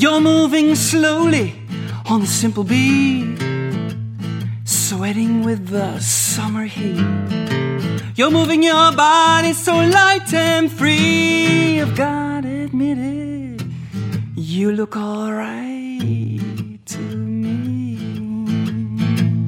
You're moving slowly on the simple beat, sweating with the summer heat. You're moving your body so light and free. I've got to admit it, you look alright.